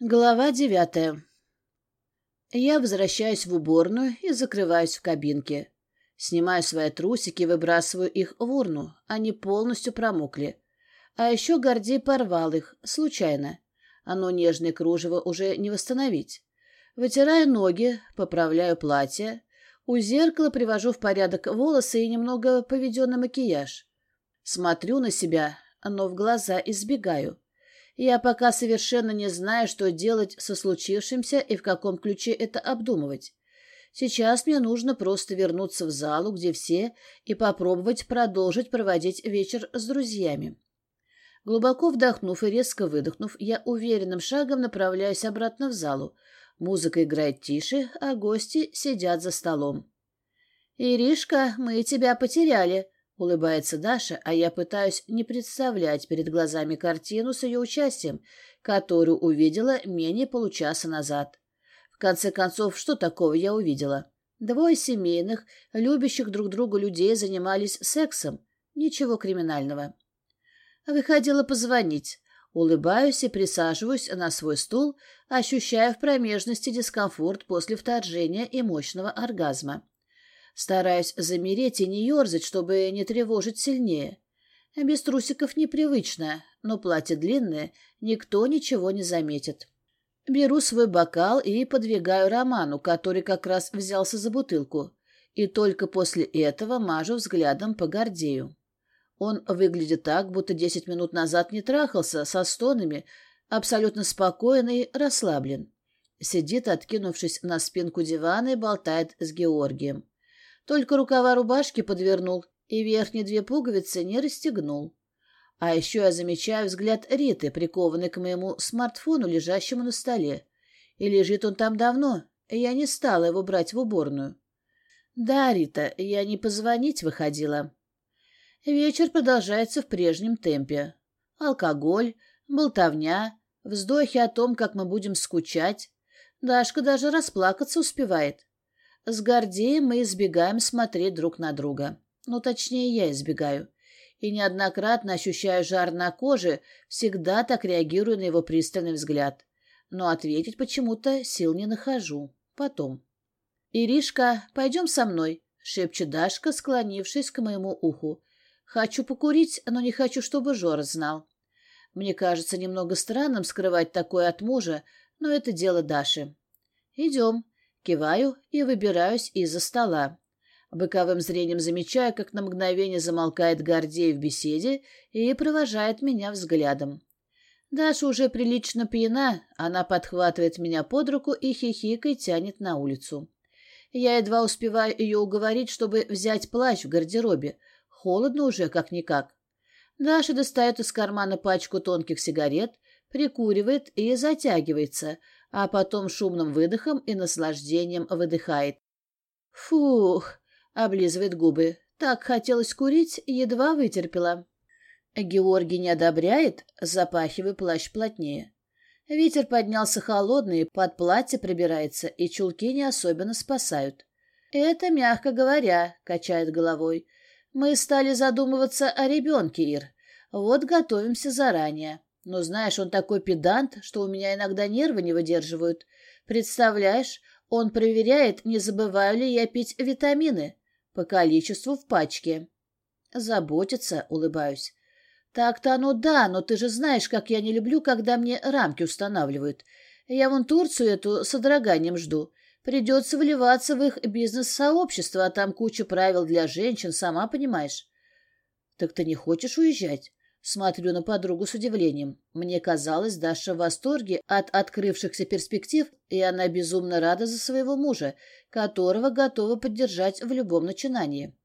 Глава девятая. Я возвращаюсь в уборную и закрываюсь в кабинке. Снимаю свои трусики и выбрасываю их в урну. Они полностью промокли. А еще Гордей порвал их, случайно. Оно нежное кружево уже не восстановить. Вытираю ноги, поправляю платье. У зеркала привожу в порядок волосы и немного поведенный макияж. Смотрю на себя, но в глаза избегаю. Я пока совершенно не знаю, что делать со случившимся и в каком ключе это обдумывать. Сейчас мне нужно просто вернуться в залу, где все, и попробовать продолжить проводить вечер с друзьями. Глубоко вдохнув и резко выдохнув, я уверенным шагом направляюсь обратно в залу. Музыка играет тише, а гости сидят за столом. «Иришка, мы тебя потеряли», Улыбается Даша, а я пытаюсь не представлять перед глазами картину с ее участием, которую увидела менее получаса назад. В конце концов, что такого я увидела? Двое семейных, любящих друг друга людей занимались сексом. Ничего криминального. Выходила позвонить. Улыбаюсь и присаживаюсь на свой стул, ощущая в промежности дискомфорт после вторжения и мощного оргазма. Стараюсь замереть и не ерзать, чтобы не тревожить сильнее. Без трусиков непривычно, но платье длинное, никто ничего не заметит. Беру свой бокал и подвигаю Роману, который как раз взялся за бутылку, и только после этого мажу взглядом по Гордею. Он выглядит так, будто десять минут назад не трахался, со стонами, абсолютно спокойный расслаблен. Сидит, откинувшись на спинку дивана и болтает с Георгием. Только рукава рубашки подвернул и верхние две пуговицы не расстегнул. А еще я замечаю взгляд Риты, прикованный к моему смартфону, лежащему на столе. И лежит он там давно, и я не стала его брать в уборную. Да, Рита, я не позвонить выходила. Вечер продолжается в прежнем темпе. Алкоголь, болтовня, вздохи о том, как мы будем скучать. Дашка даже расплакаться успевает. С Гордеем мы избегаем смотреть друг на друга. Ну, точнее, я избегаю. И неоднократно ощущаю жар на коже, всегда так реагирую на его пристальный взгляд. Но ответить почему-то сил не нахожу. Потом. «Иришка, пойдем со мной», — шепчет Дашка, склонившись к моему уху. «Хочу покурить, но не хочу, чтобы Жора знал. Мне кажется немного странным скрывать такое от мужа, но это дело Даши. Идем». Киваю и выбираюсь из-за стола. Боковым зрением замечаю, как на мгновение замолкает Гордей в беседе и провожает меня взглядом. Даша уже прилично пьяна, она подхватывает меня под руку и хихикой тянет на улицу. Я едва успеваю ее уговорить, чтобы взять плащ в гардеробе. Холодно уже, как-никак. Даша достает из кармана пачку тонких сигарет, прикуривает и затягивается, а потом шумным выдохом и наслаждением выдыхает. «Фух!» — облизывает губы. «Так хотелось курить, едва вытерпела». Георгий не одобряет, запахивая плащ плотнее. Ветер поднялся холодный, под платье пробирается, и чулки не особенно спасают. «Это, мягко говоря», — качает головой. «Мы стали задумываться о ребенке, Ир. Вот готовимся заранее. Но знаешь, он такой педант, что у меня иногда нервы не выдерживают. Представляешь, он проверяет, не забываю ли я пить витамины по количеству в пачке. Заботится, улыбаюсь. Так-то оно да, но ты же знаешь, как я не люблю, когда мне рамки устанавливают. Я вон Турцию эту с одраганием жду. Придется вливаться в их бизнес-сообщество, а там куча правил для женщин, сама понимаешь. Так ты не хочешь уезжать? Смотрю на подругу с удивлением. Мне казалось, Даша в восторге от открывшихся перспектив, и она безумно рада за своего мужа, которого готова поддержать в любом начинании.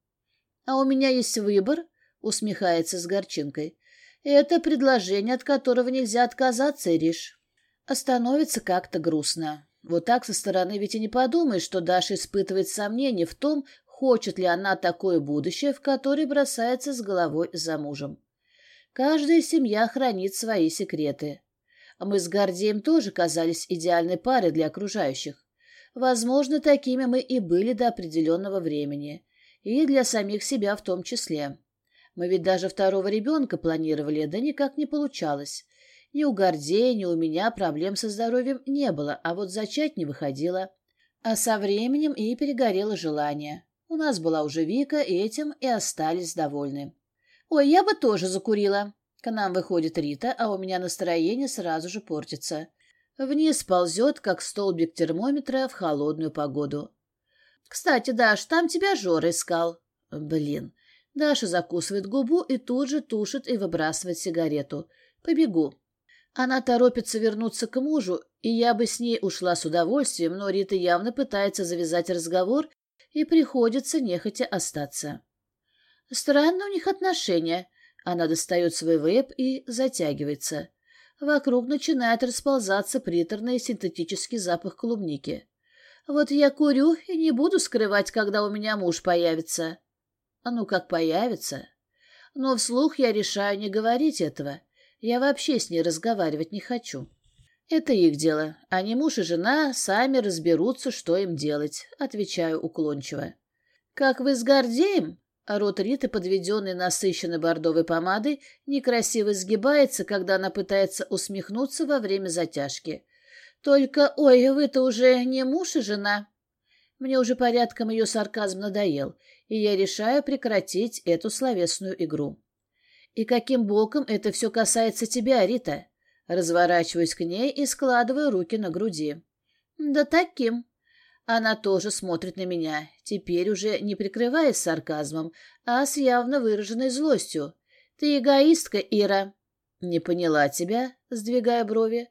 «А у меня есть выбор», — усмехается с горчинкой. «Это предложение, от которого нельзя отказаться, Ириш». Остановится как-то грустно. Вот так со стороны ведь и не подумаешь, что Даша испытывает сомнения в том, хочет ли она такое будущее, в которое бросается с головой за мужем. Каждая семья хранит свои секреты. Мы с Гордеем тоже казались идеальной парой для окружающих. Возможно, такими мы и были до определенного времени. И для самих себя в том числе. Мы ведь даже второго ребенка планировали, да никак не получалось. Ни у Гордея, ни у меня проблем со здоровьем не было, а вот зачать не выходило. А со временем и перегорело желание. У нас была уже Вика, и этим и остались довольны. «Ой, я бы тоже закурила». К нам выходит Рита, а у меня настроение сразу же портится. Вниз ползет, как столбик термометра в холодную погоду. «Кстати, Даш, там тебя Жора искал». «Блин». Даша закусывает губу и тут же тушит и выбрасывает сигарету. «Побегу». Она торопится вернуться к мужу, и я бы с ней ушла с удовольствием, но Рита явно пытается завязать разговор, и приходится нехотя остаться. Странно у них отношения. Она достает свой веб и затягивается. Вокруг начинает расползаться приторный синтетический запах клубники. Вот я курю и не буду скрывать, когда у меня муж появится. А ну как появится? Но вслух я решаю не говорить этого. Я вообще с ней разговаривать не хочу. Это их дело. Они муж и жена сами разберутся, что им делать, отвечаю уклончиво. Как вы с Гордеем? Рот Риты, подведенный насыщенной бордовой помадой, некрасиво сгибается, когда она пытается усмехнуться во время затяжки. Только, ой, вы-то уже не муж и жена. Мне уже порядком ее сарказм надоел, и я решаю прекратить эту словесную игру. «И каким боком это все касается тебя, Рита?» Разворачиваюсь к ней и складываю руки на груди. «Да таким». Она тоже смотрит на меня, теперь уже не прикрываясь сарказмом, а с явно выраженной злостью. «Ты эгоистка, Ира». «Не поняла тебя?» — сдвигая брови.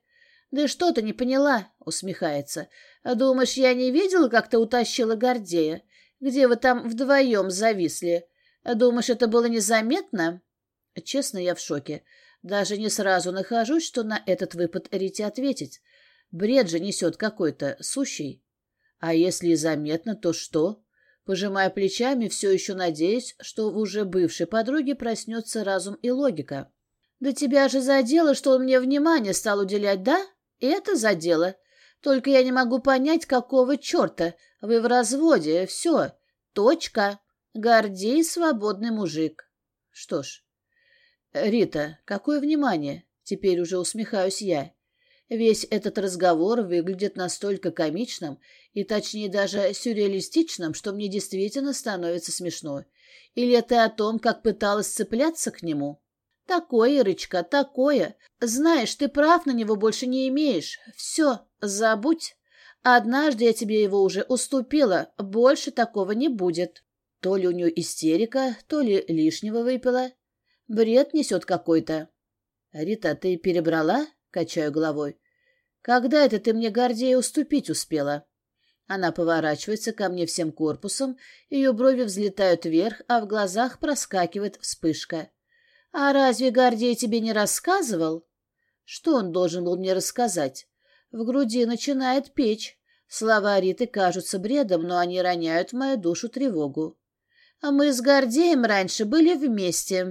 «Да что ты не поняла?» — усмехается. «Думаешь, я не видела, как ты утащила Гордея? Где вы там вдвоем зависли? Думаешь, это было незаметно?» Честно, я в шоке. Даже не сразу нахожусь, что на этот выпад Рите ответить. Бред же несет какой-то, сущий. А если и заметно, то что? Пожимая плечами, все еще надеюсь, что в уже бывшей подруге проснется разум и логика. «Да тебя же задело, что он мне внимание стал уделять, да? Это задело. Только я не могу понять, какого черта. Вы в разводе, все. Точка. Гордей свободный мужик». Что ж, «Рита, какое внимание!» Теперь уже усмехаюсь я. Весь этот разговор выглядит настолько комичным и, точнее, даже сюрреалистичным, что мне действительно становится смешно. Или это о том, как пыталась цепляться к нему? Такое, Ирочка, такое. Знаешь, ты прав на него больше не имеешь. Все, забудь. Однажды я тебе его уже уступила, больше такого не будет. То ли у нее истерика, то ли лишнего выпила. Бред несет какой-то. Рита, ты перебрала? Качаю головой. Когда это ты мне Гордея уступить успела? Она поворачивается ко мне всем корпусом, ее брови взлетают вверх, а в глазах проскакивает вспышка. «А разве Гордей тебе не рассказывал?» Что он должен был мне рассказать? В груди начинает печь. Слова Риты кажутся бредом, но они роняют в мою душу тревогу. А мы с Гордеем раньше были вместе.